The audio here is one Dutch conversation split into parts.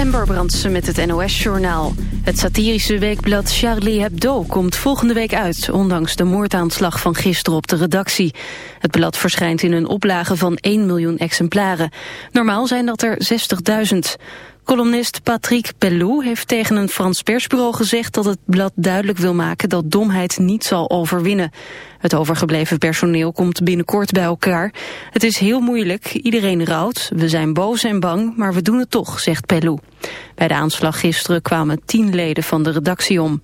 Amber Brandsen met het NOS-journaal. Het satirische weekblad Charlie Hebdo komt volgende week uit... ondanks de moordaanslag van gisteren op de redactie. Het blad verschijnt in een oplage van 1 miljoen exemplaren. Normaal zijn dat er 60.000. Columnist Patrick Bellou heeft tegen een Frans persbureau gezegd dat het blad duidelijk wil maken dat domheid niet zal overwinnen. Het overgebleven personeel komt binnenkort bij elkaar. Het is heel moeilijk, iedereen rouwt, we zijn boos en bang, maar we doen het toch, zegt Bellou. Bij de aanslag gisteren kwamen tien leden van de redactie om.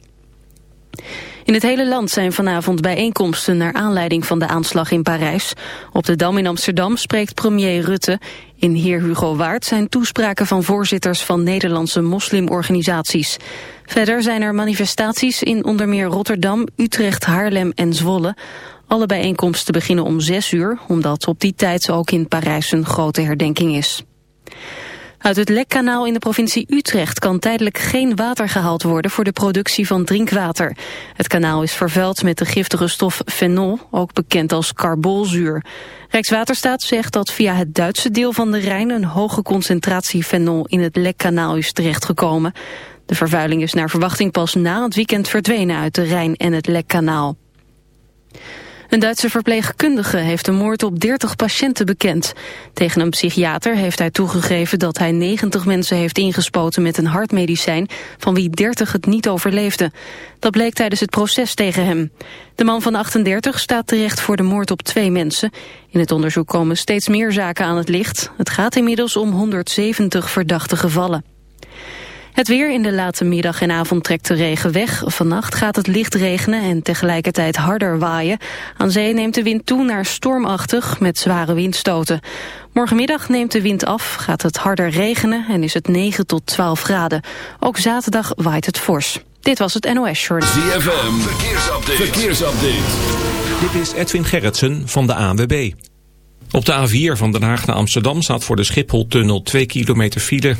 In het hele land zijn vanavond bijeenkomsten naar aanleiding van de aanslag in Parijs. Op de Dam in Amsterdam spreekt premier Rutte. In Heer Hugo Waard zijn toespraken van voorzitters van Nederlandse moslimorganisaties. Verder zijn er manifestaties in onder meer Rotterdam, Utrecht, Haarlem en Zwolle. Alle bijeenkomsten beginnen om zes uur, omdat op die tijd ook in Parijs een grote herdenking is. Uit het Lekkanaal in de provincie Utrecht kan tijdelijk geen water gehaald worden voor de productie van drinkwater. Het kanaal is vervuild met de giftige stof fenol, ook bekend als carbolzuur. Rijkswaterstaat zegt dat via het Duitse deel van de Rijn een hoge concentratie fenol in het Lekkanaal is terechtgekomen. De vervuiling is naar verwachting pas na het weekend verdwenen uit de Rijn en het Lekkanaal. Een Duitse verpleegkundige heeft de moord op 30 patiënten bekend. Tegen een psychiater heeft hij toegegeven dat hij 90 mensen heeft ingespoten met een hartmedicijn, van wie 30 het niet overleefden. Dat bleek tijdens het proces tegen hem. De man van 38 staat terecht voor de moord op twee mensen. In het onderzoek komen steeds meer zaken aan het licht. Het gaat inmiddels om 170 verdachte gevallen. Het weer in de late middag en avond trekt de regen weg. Vannacht gaat het licht regenen en tegelijkertijd harder waaien. Aan zee neemt de wind toe naar stormachtig met zware windstoten. Morgenmiddag neemt de wind af, gaat het harder regenen en is het 9 tot 12 graden. Ook zaterdag waait het fors. Dit was het NOS Short. ZFM, verkeersupdate. verkeersupdate. Dit is Edwin Gerritsen van de ANWB. Op de A4 van Den Haag naar Amsterdam staat voor de Schiphol-tunnel 2 kilometer file...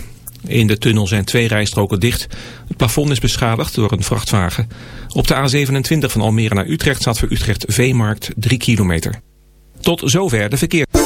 In de tunnel zijn twee rijstroken dicht. Het plafond is beschadigd door een vrachtwagen. Op de A27 van Almere naar Utrecht staat voor Utrecht Veemarkt 3 kilometer. Tot zover de verkeer.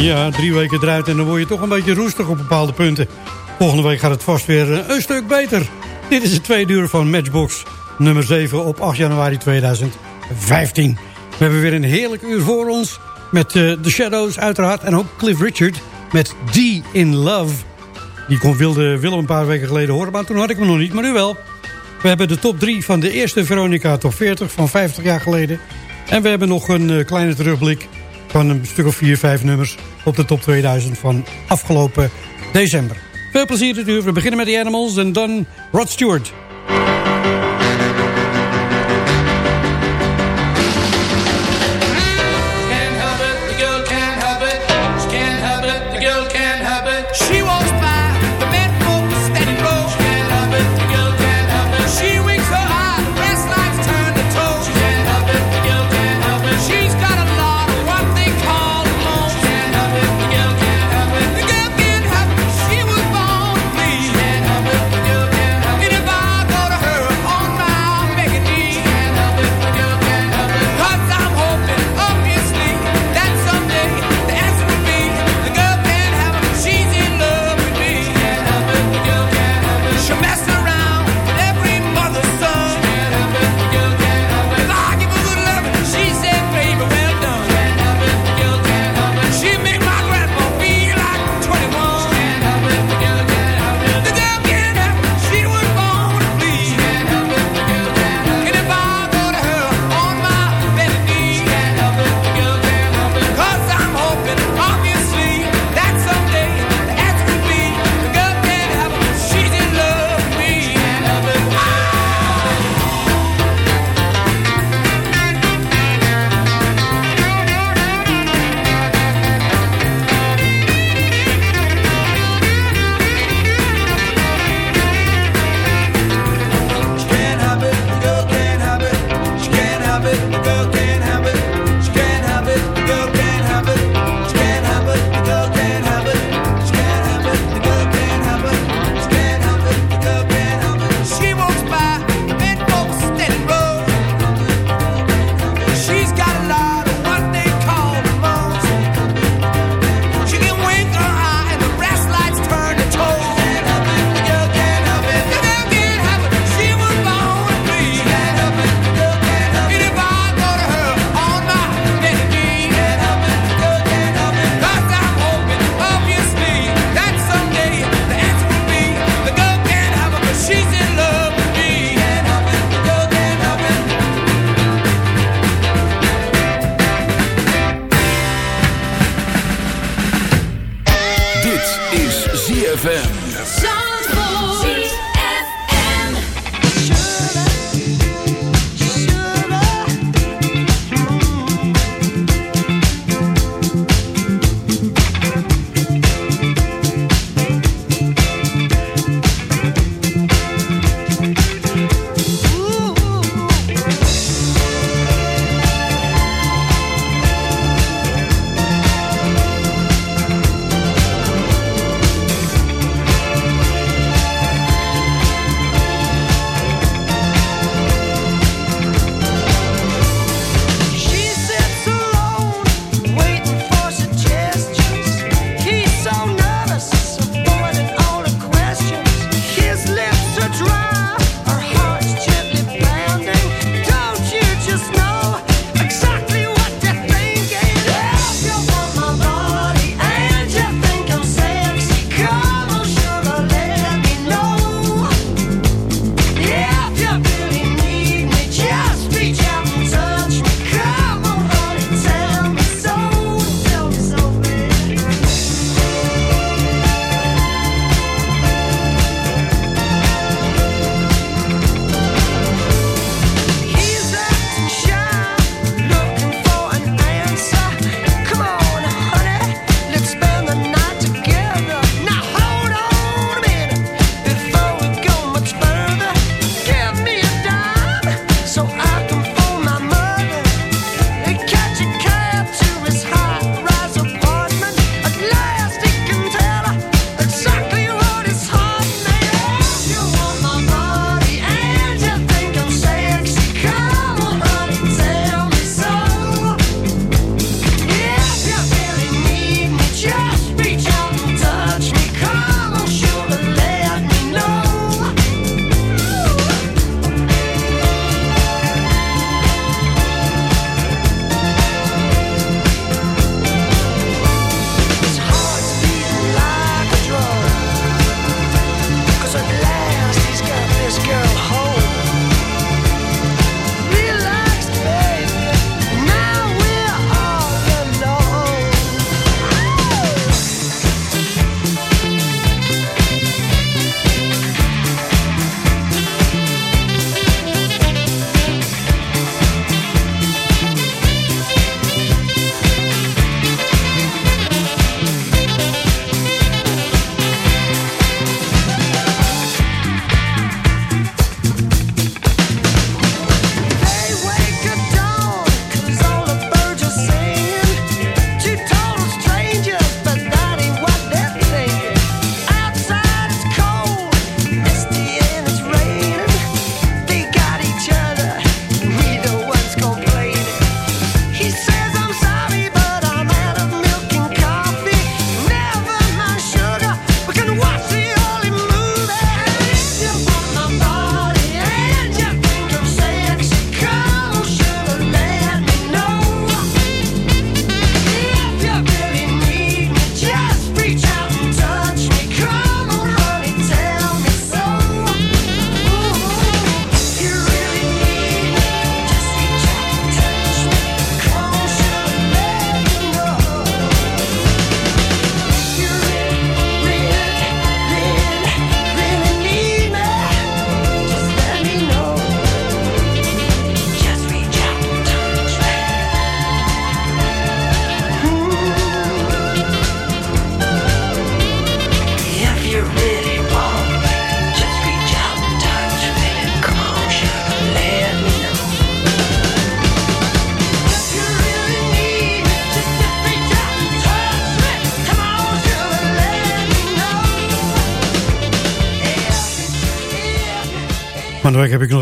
Ja, drie weken eruit en dan word je toch een beetje roestig op bepaalde punten. Volgende week gaat het vast weer eh, een stuk beter. Dit is het tweede uur van Matchbox nummer 7 op 8 januari 2015. We hebben weer een heerlijk uur voor ons met uh, The Shadows uiteraard en ook Cliff Richard met D in Love. Die kon wilde Willem een paar weken geleden horen, maar toen had ik hem nog niet, maar nu wel. We hebben de top 3 van de eerste Veronica Top 40 van 50 jaar geleden. En we hebben nog een kleine terugblik van een stuk of 4, 5 nummers op de top 2000 van afgelopen december. Veel plezier natuurlijk. We beginnen met de Animals en dan Rod Stewart.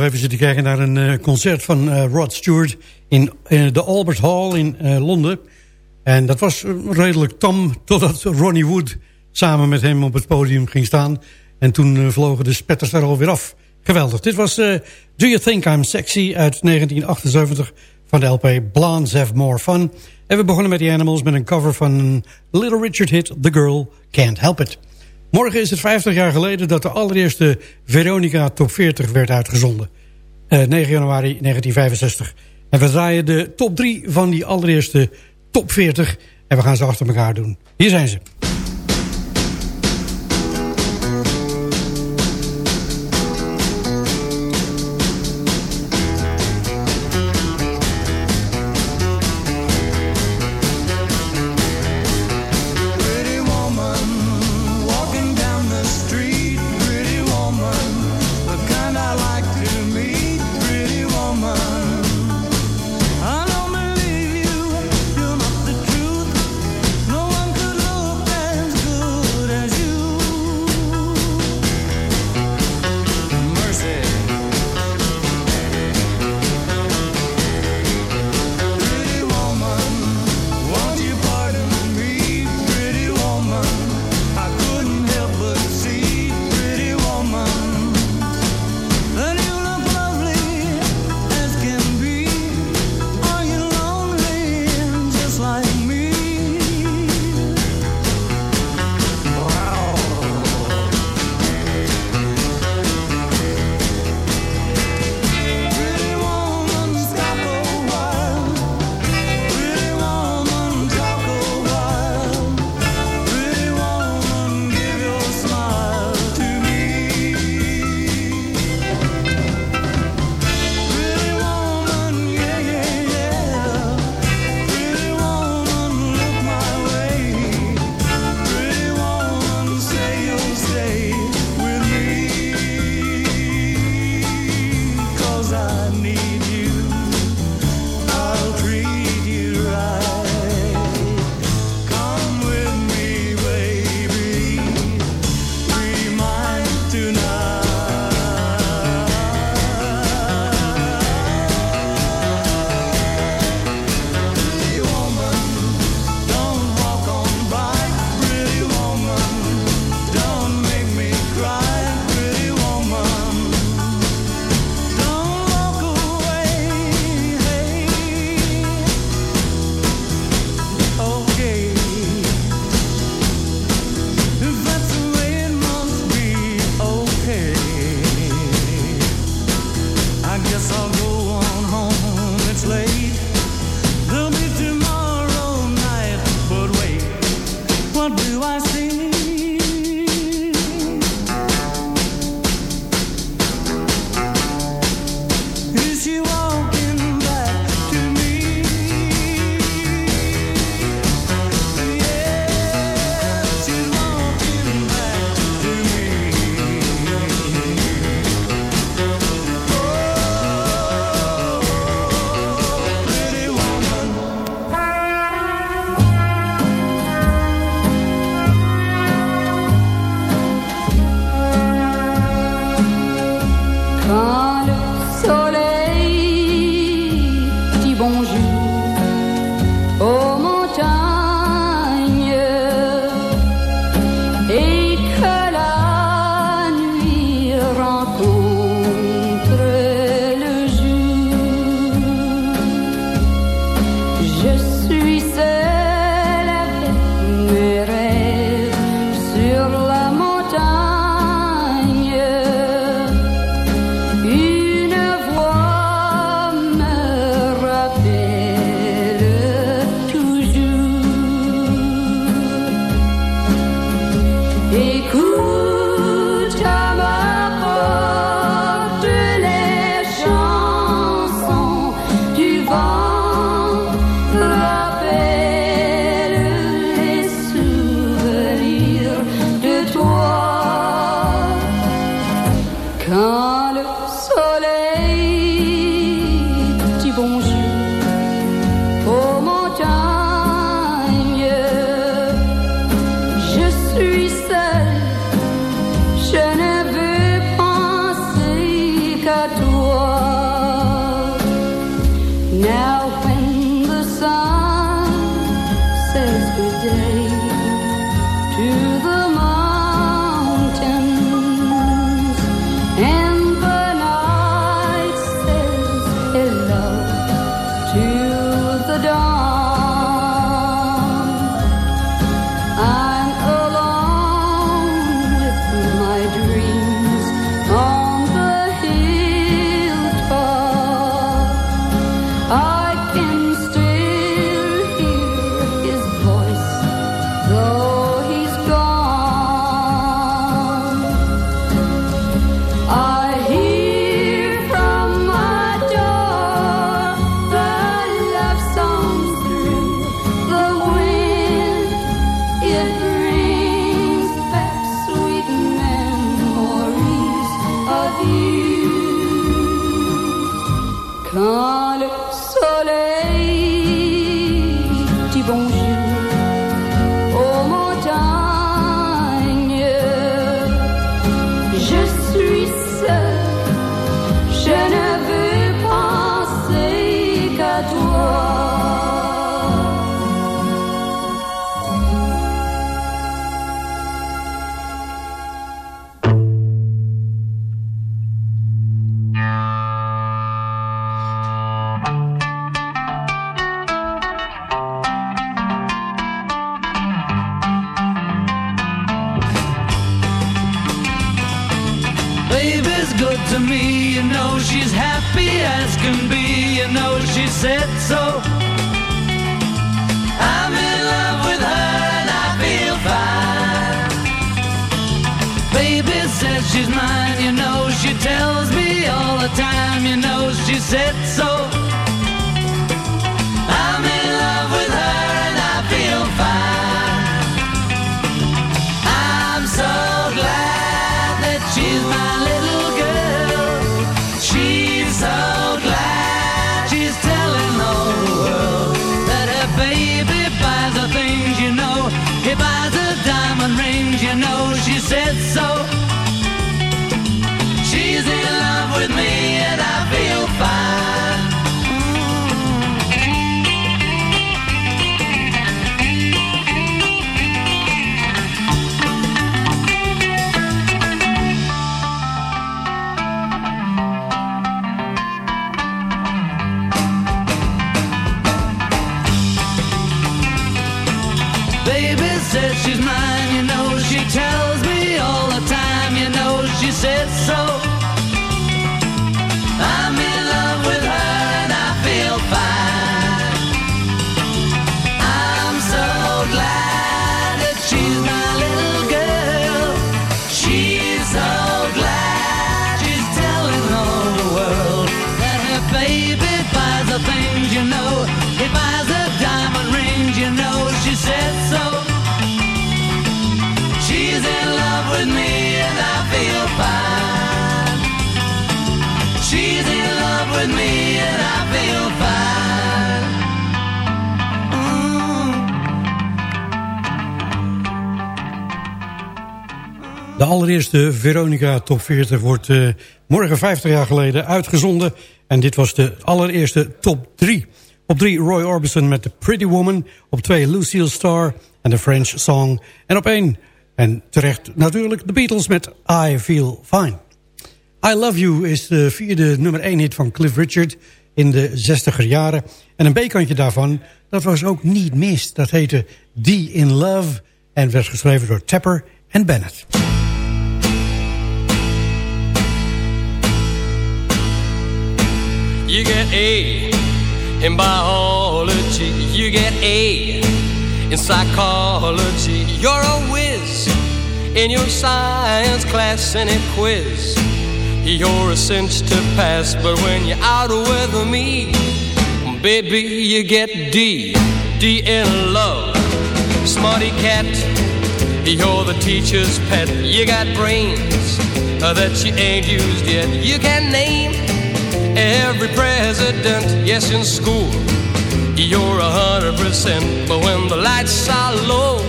Even zitten kijken naar een uh, concert van uh, Rod Stewart... in uh, de Albert Hall in Londen. En dat was redelijk tam totdat Ronnie Wood samen met hem op het podium ging staan. En toen vlogen de spetters er alweer af. Geweldig. Dit was Do You Think I'm Sexy uit 1978 van de LP Blondes Have More Fun. En we begonnen met The Animals met een cover van Little Richard hit The Girl Can't Help It. Morgen is het 50 jaar geleden dat de allereerste Veronica Top 40 werd uitgezonden. Uh, eh, 9 januari 1965. En we draaien de top 3 van die allereerste top 40. En we gaan ze achter elkaar doen. Hier zijn ze. Good to me, you know she's happy as can be, you know she said so. I'm in love with her and I feel fine. Baby says she's mine, you know she tells me all the time, you know she said so. Allereerste Veronica Top 40 wordt eh, morgen 50 jaar geleden uitgezonden. En dit was de allereerste top 3. Op 3 Roy Orbison met The Pretty Woman. Op 2 Lucille Starr en The French Song. En op 1, en terecht natuurlijk, The Beatles met I Feel Fine. I Love You is de vierde nummer 1 hit van Cliff Richard in de 60er jaren. En een B-kantje daarvan, dat was ook niet mis. Dat heette D in Love en werd geschreven door Tapper en Bennett. You get A in biology. You get A in psychology. You're a whiz in your science class and a quiz. You're a cinch to pass, but when you're out with me, baby, you get D. D in love. Smarty cat, you're the teacher's pet. You got brains that you ain't used yet. You can name every president, yes, in school. You're a hundred percent, but when the lights are low,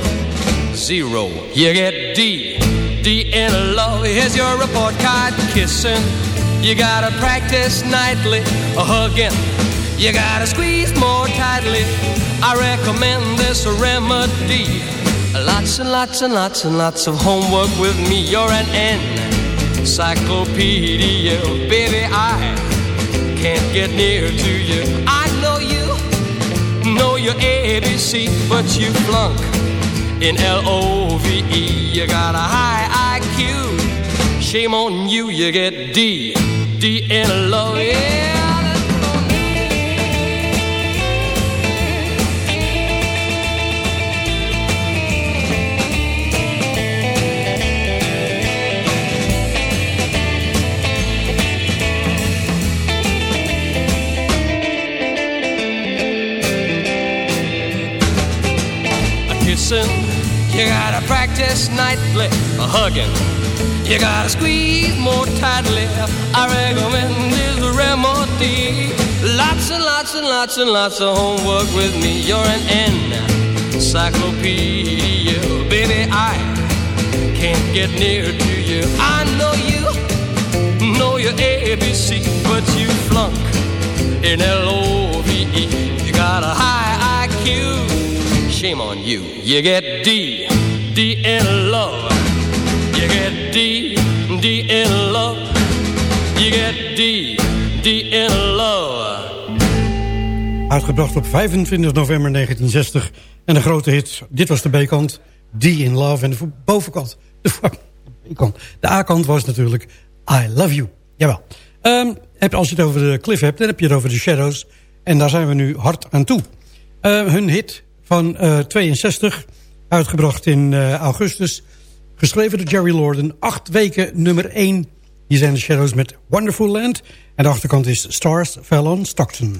zero. You get D, D in love. Here's your report card kissing. You gotta practice nightly, a hugging. You gotta squeeze more tightly. I recommend this remedy. Lots and lots and lots and lots of homework with me. You're an encyclopedia, baby. I can't get near to you. I know you know your ABC, but you flunk in L-O-V-E. You got a high IQ. Shame on you, you get D, D in love. Yeah. Practice nightly, a hugging. You gotta squeeze more tightly. I recommend this remedy. Lots and lots and lots and lots of homework with me. You're an encyclopedia, baby. I can't get near to you. I know you know your ABC, but you flunk in L-O-V-E. You got a high IQ. Shame on you. You get D, D in love. You get D, D in love. You get D, D in love. Uitgebracht op 25 november 1960. En de grote hit, dit was de B-kant, D in Love. En de bovenkant, de, de A-kant was natuurlijk I Love You. Jawel. Ehm, heb, als je het over de Cliff hebt, dan heb je het over de Shadows. En daar zijn we nu hard aan toe. Uh, hun hit van uh, 62, uitgebracht in uh, augustus. Geschreven door Jerry Lorden. Acht weken nummer 1. Hier zijn de Shadows met Wonderful Land. En de achterkant is Stars Fell on Stockton.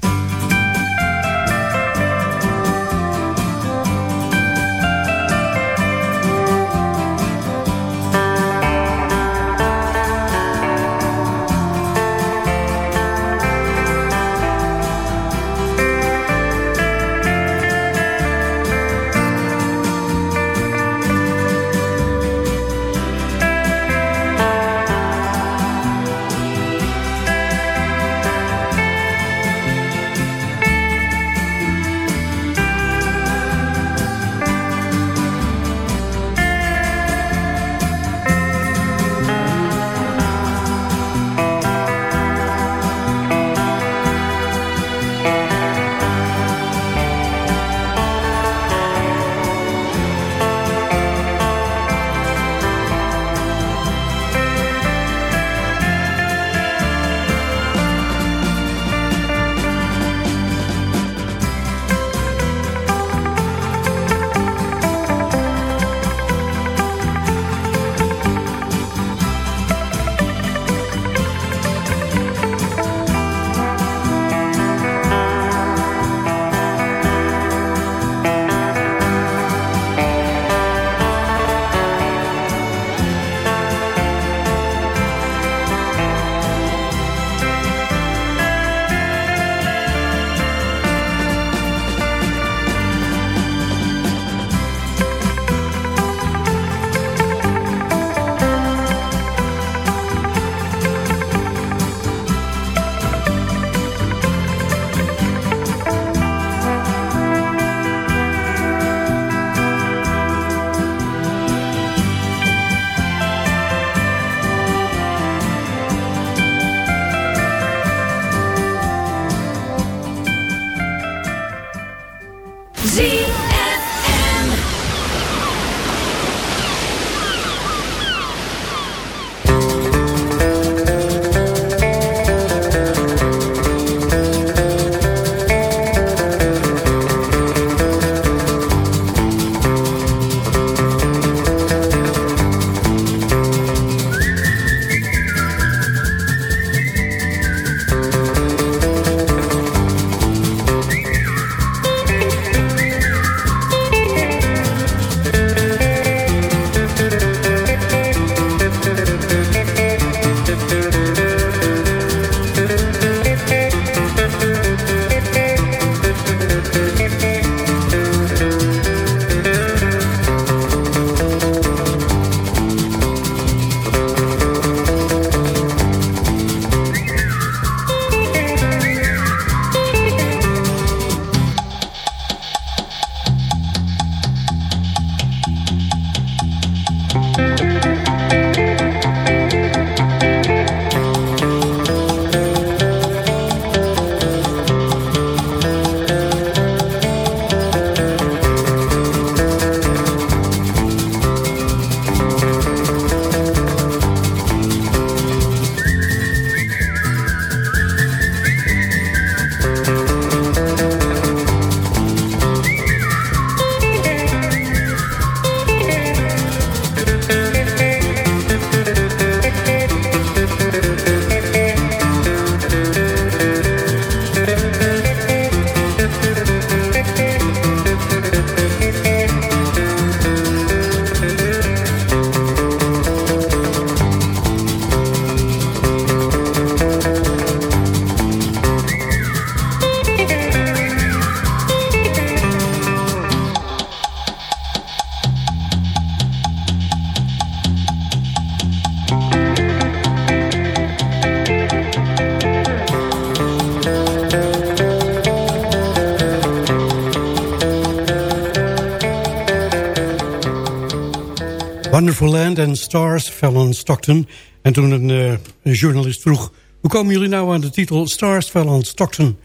Wonderful Land and Stars fell on Stockton. En toen een, uh, een, journalist vroeg... hoe komen jullie nou aan de titel Stars fell on Stockton?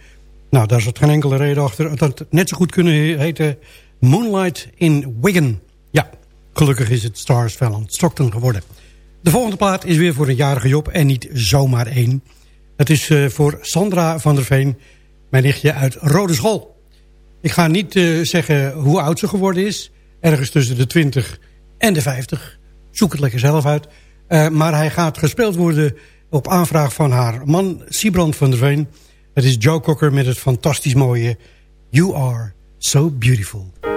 Nou, daar zat geen enkele reden achter. Het had net zo goed kunnen heten Moonlight in Wigan. Ja, gelukkig is het Stars fell on Stockton geworden. De volgende plaat is weer voor een jarige Job en niet zomaar één. Het is uh, voor Sandra van der Veen, mijn nichtje uit Rode School. Ik ga niet uh, zeggen hoe oud ze geworden is. Ergens tussen de 20 en de 50. Zoek het lekker zelf uit. Uh, maar hij gaat gespeeld worden op aanvraag van haar man Siebrand van der Veen. Het is Joe Cocker met het fantastisch mooie You Are So Beautiful.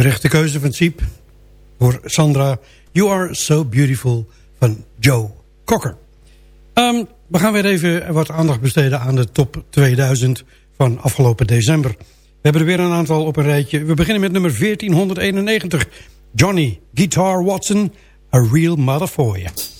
Terechte keuze van Siep. Voor Sandra, You Are So Beautiful van Joe Cocker. Um, we gaan weer even wat aandacht besteden aan de top 2000 van afgelopen december. We hebben er weer een aantal op een rijtje. We beginnen met nummer 1491. Johnny Guitar Watson, A Real Mother For You.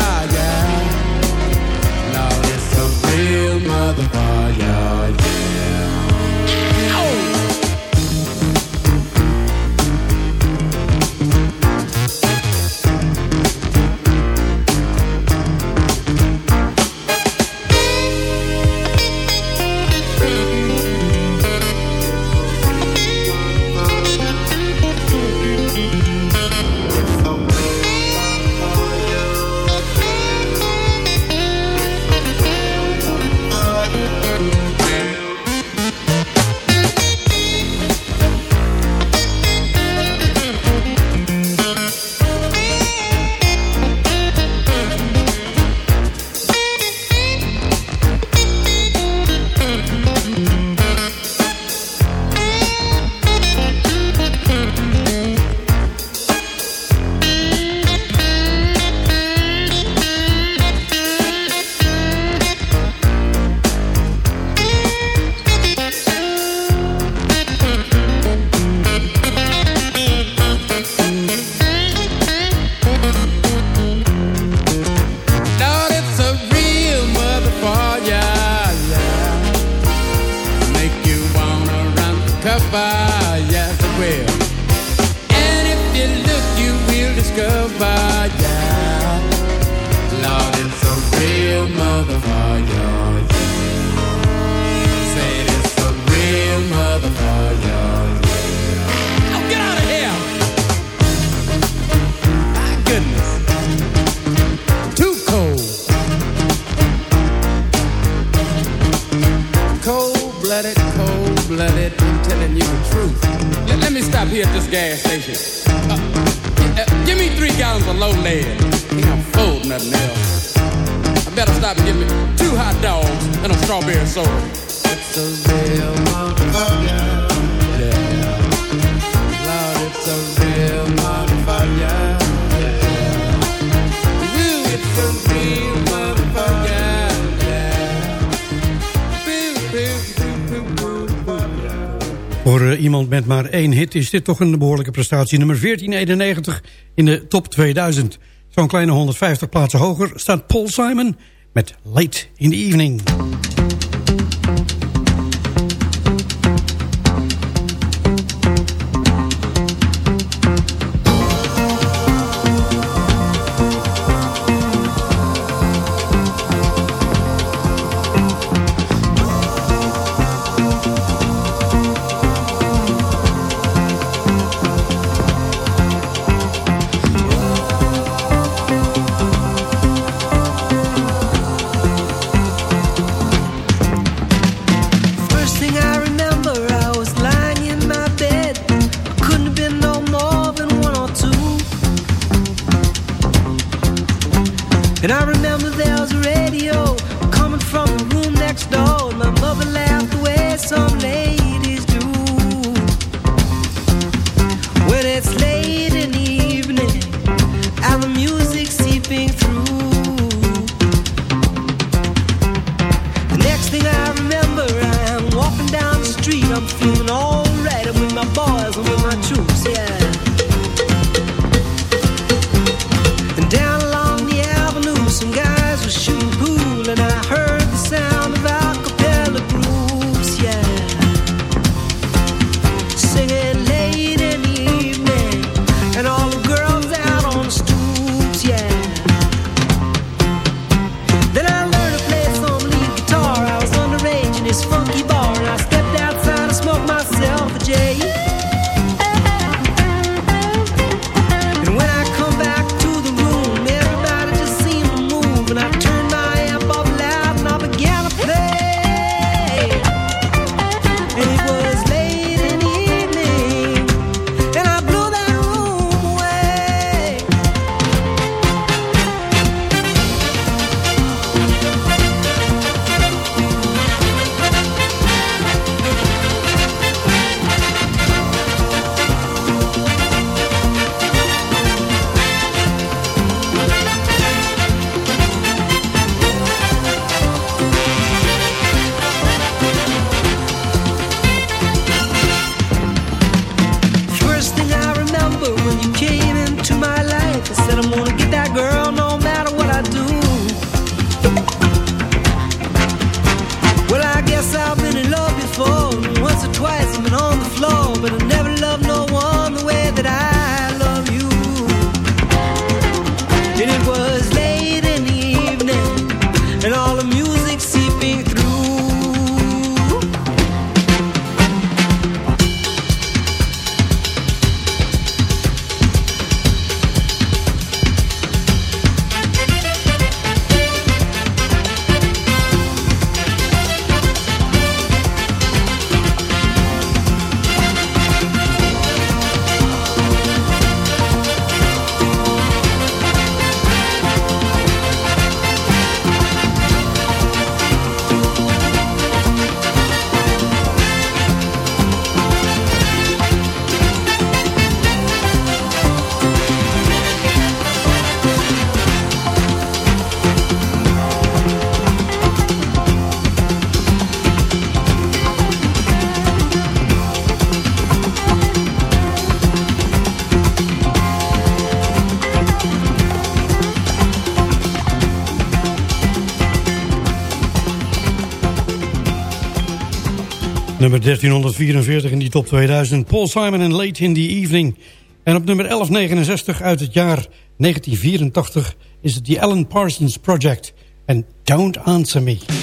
is dit toch een behoorlijke prestatie. Nummer 1491 in de top 2000. Zo'n kleine 150 plaatsen hoger staat Paul Simon met Late in the Evening. Nummer 1344 in die top 2000. Paul Simon en Late in the Evening. En op nummer 1169 uit het jaar 1984 is het The Alan Parsons Project. En Don't Answer Me.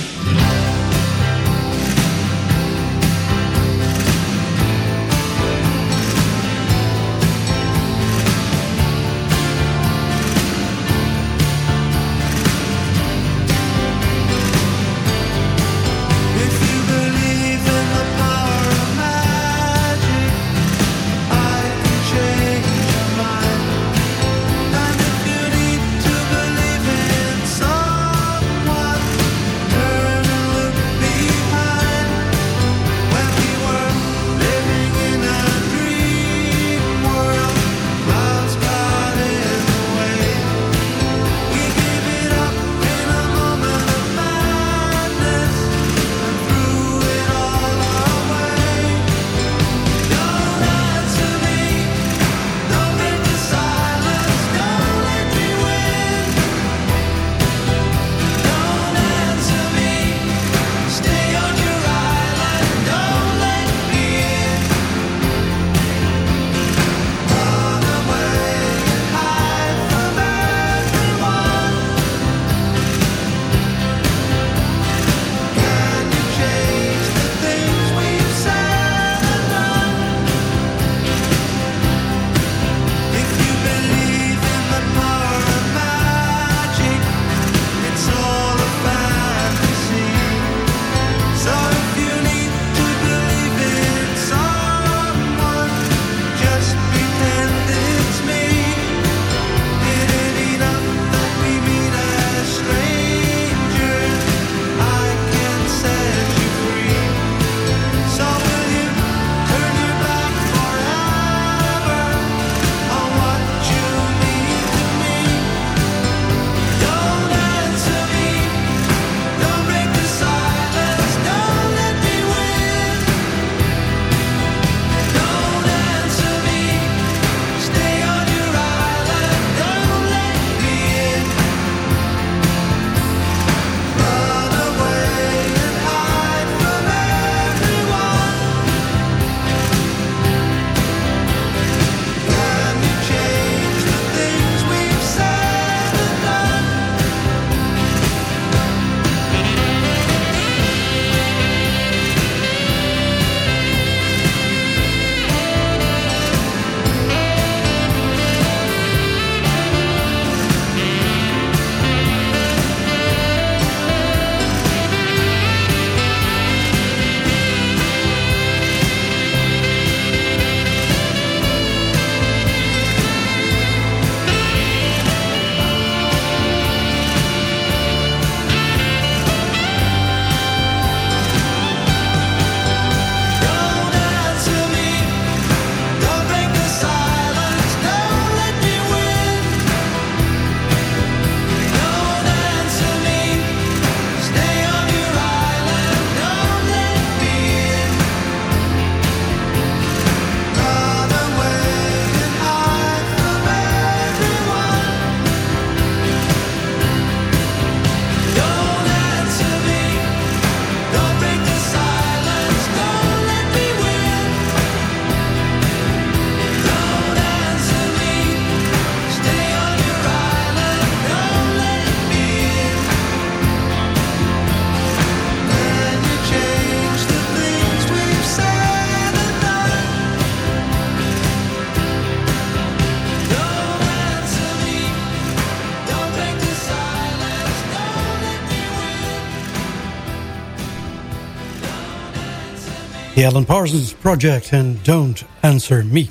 The Alan Parsons Project en Don't Answer Me.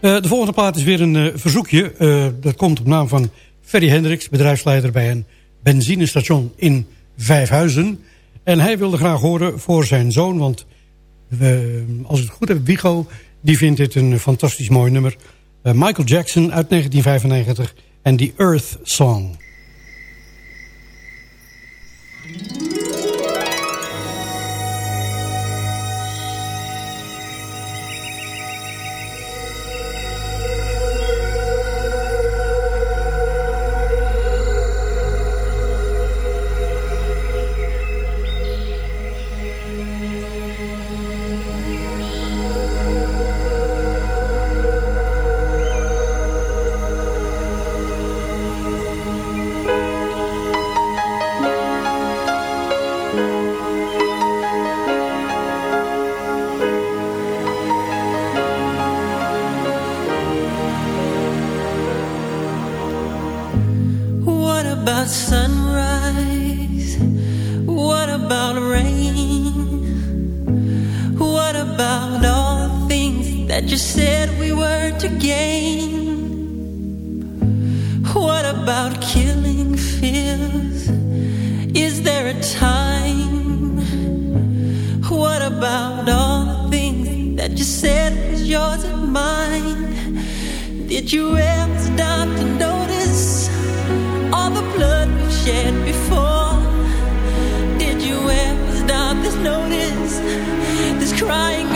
Uh, de volgende plaat is weer een uh, verzoekje. Uh, dat komt op naam van Ferry Hendricks, bedrijfsleider bij een benzinestation in Vijfhuizen. En hij wilde graag horen voor zijn zoon, want als ik het goed heb, Wigo, die vindt dit een fantastisch mooi nummer. Michael Jackson uit 1995 en The Earth Song. blood we've shed before. Did you ever stop this notice? This crying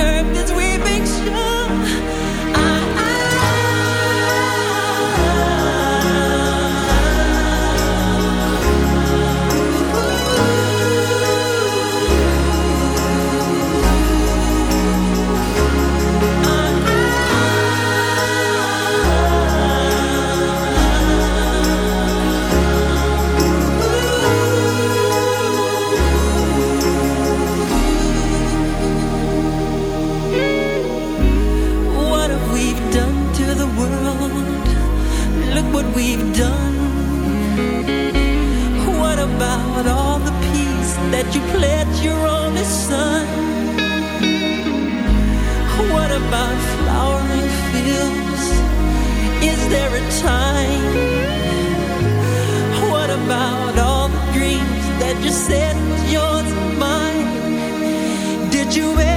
you in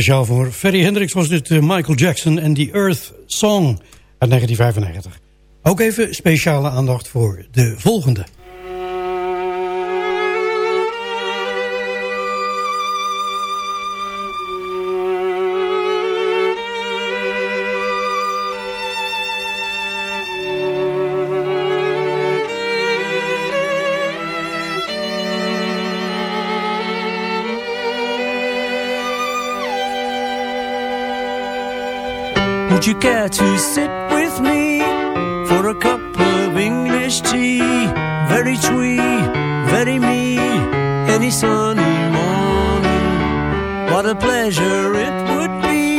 Speciaal voor Ferry Hendricks was dit eh, Michael Jackson en The Earth Song uit 1995. Ook even speciale aandacht voor de volgende. Would you care to sit with me for a cup of English tea? Very twee, very me, any sunny morning. What a pleasure it would be,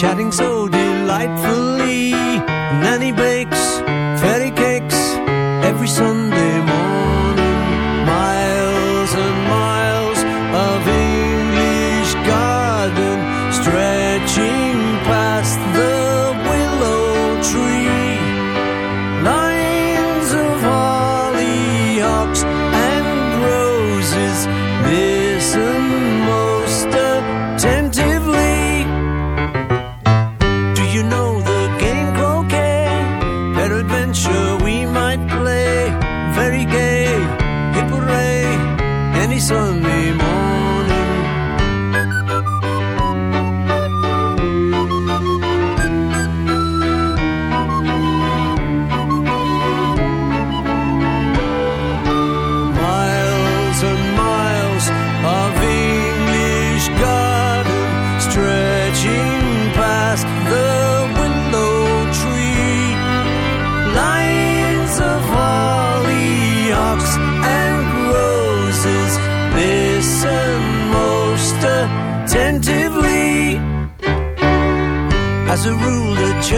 chatting so delightfully. Nanny bakes fairy cakes every Sunday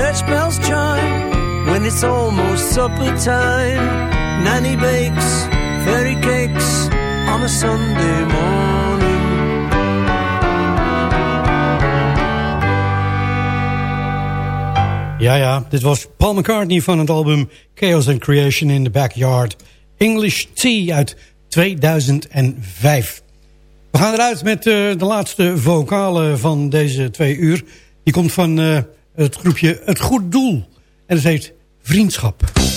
church bells chime when it's almost supper time. Nanny bakes fairy cakes on a Sunday morning. Ja, ja, dit was Paul McCartney van het album Chaos and Creation in the Backyard. English Tea uit 2005. We gaan eruit met eh, de laatste vocale van deze twee uur. Die komt van eh, het groepje Het Goed Doel. En het heet Vriendschap.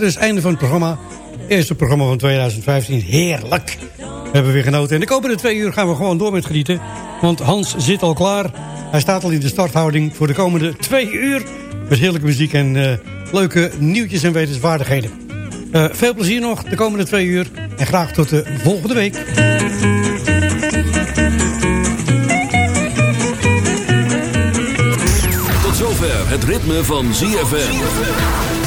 Betekent dus het einde van het programma. Eerste programma van 2015. Heerlijk. We hebben weer genoten. En de komende twee uur gaan we gewoon door met genieten. Want Hans zit al klaar. Hij staat al in de starthouding voor de komende twee uur. Met heerlijke muziek en uh, leuke nieuwtjes en wetenswaardigheden. Uh, veel plezier nog de komende twee uur. En graag tot de volgende week. Tot zover het ritme van ZFM.